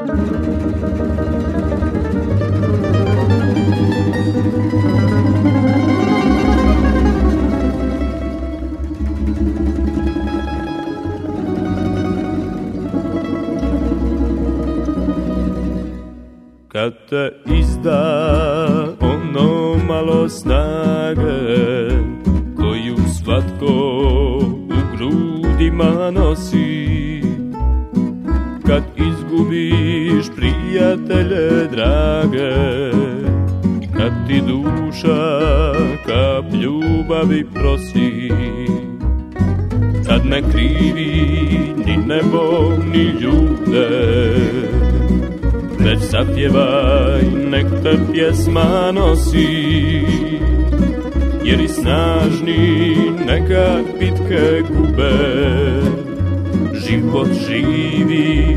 Kad te izda ono malo snage Koju svatko u grudima nosi prijatelje drage Kad ti duša kap ljubavi prosi Kad ne krivi ni nebo ni ljude već zapjevaj, nek te pjesma nosi Jer i snažni nekad bitke gube Život živi,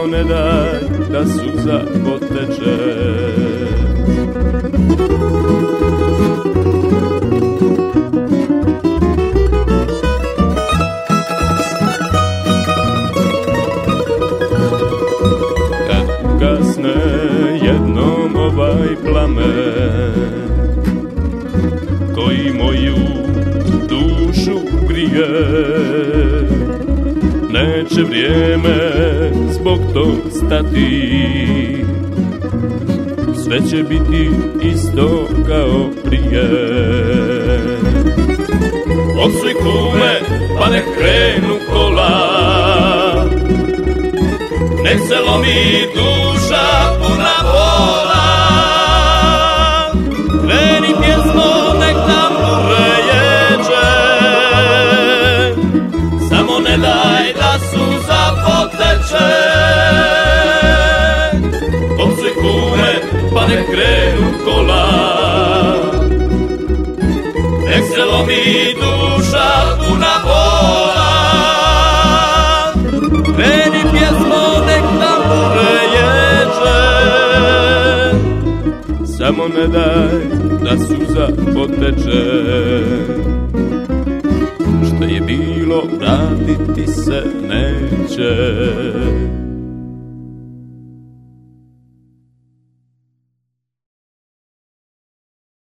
Samo ne daj da suza poteče. Ovaj plamen koji moju dušu grije neće vrijeme zbog tog stati. Sve će biti isto kao prije. Opsuj kume pa ne krenu kola. Nek se lomi duša lomi duša puna bola. Kreni pjesmo nek nam ureječe Samo ne daj da suza poteče. Što je bilo vratiti se neće